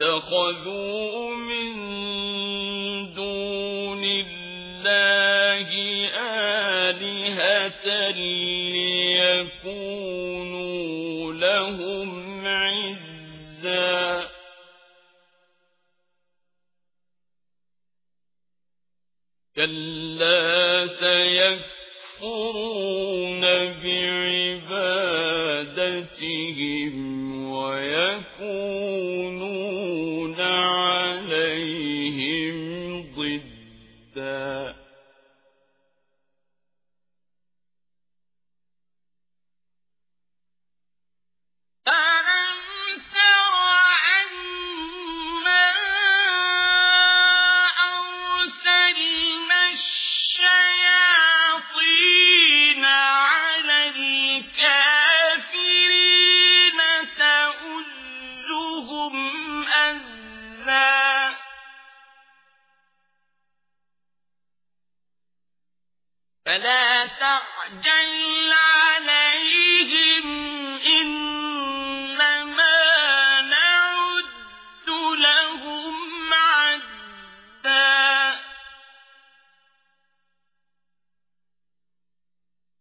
اتخذوا من دون الله آلهة ليكونوا لهم عزا. كلا سيكفرون بعبادتهم فلا تعجل عليهم إنما نعد لهم عدا.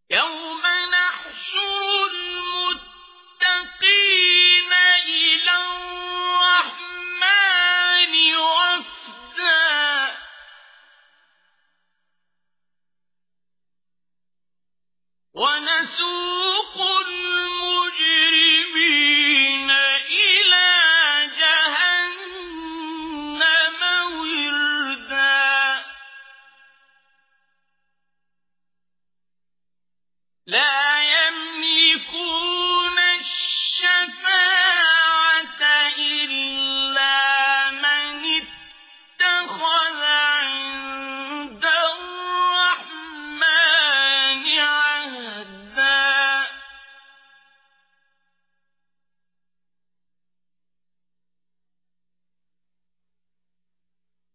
يوم نحشر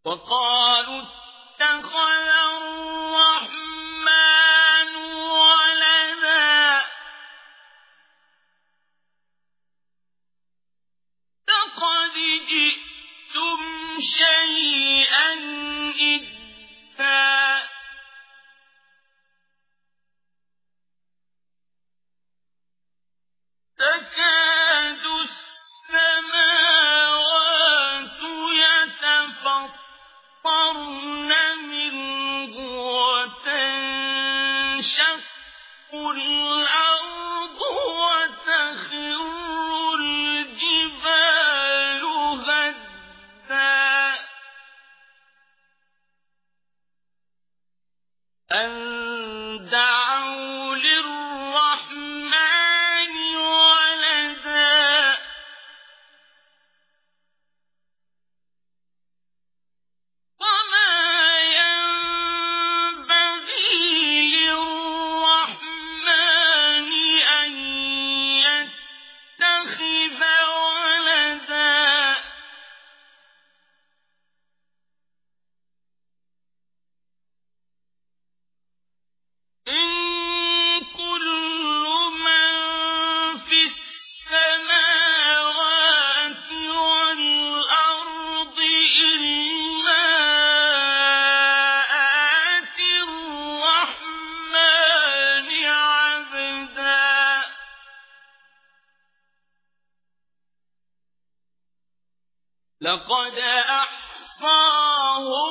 وقالوا اتخذ أن لقد أحصاهم